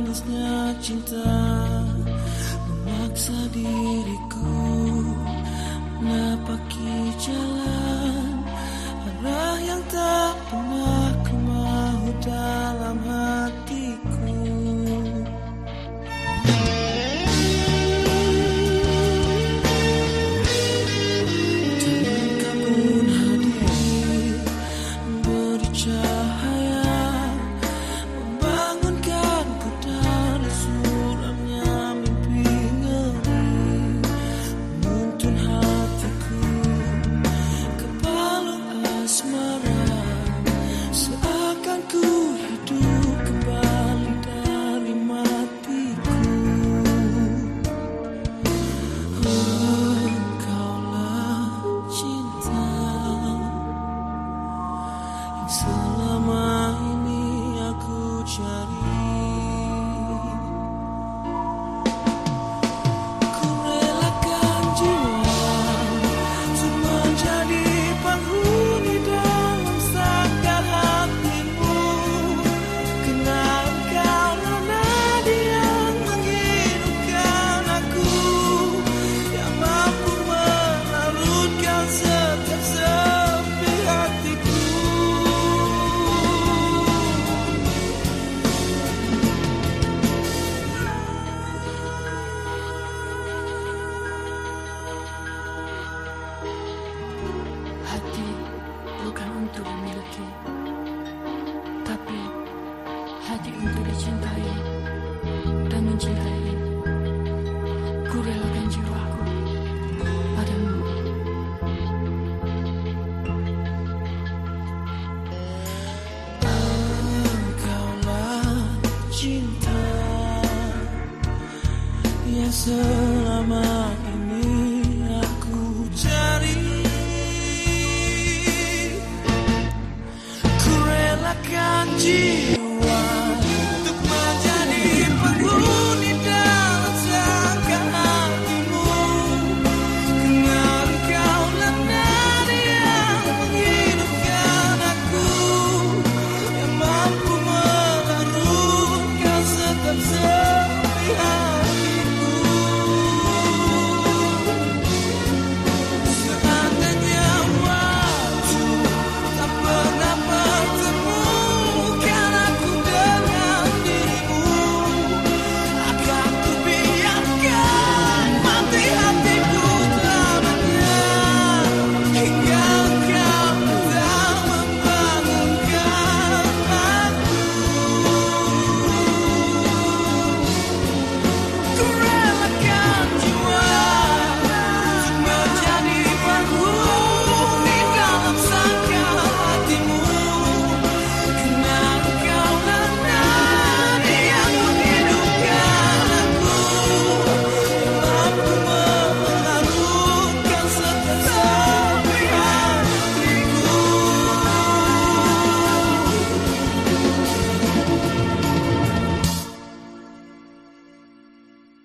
manisnya cinta memaksa diriku miliki Tapi hati untuk dicintai dan mencintai. Ku relakan jiwaku padamu. Engkaulah cinta yang selalu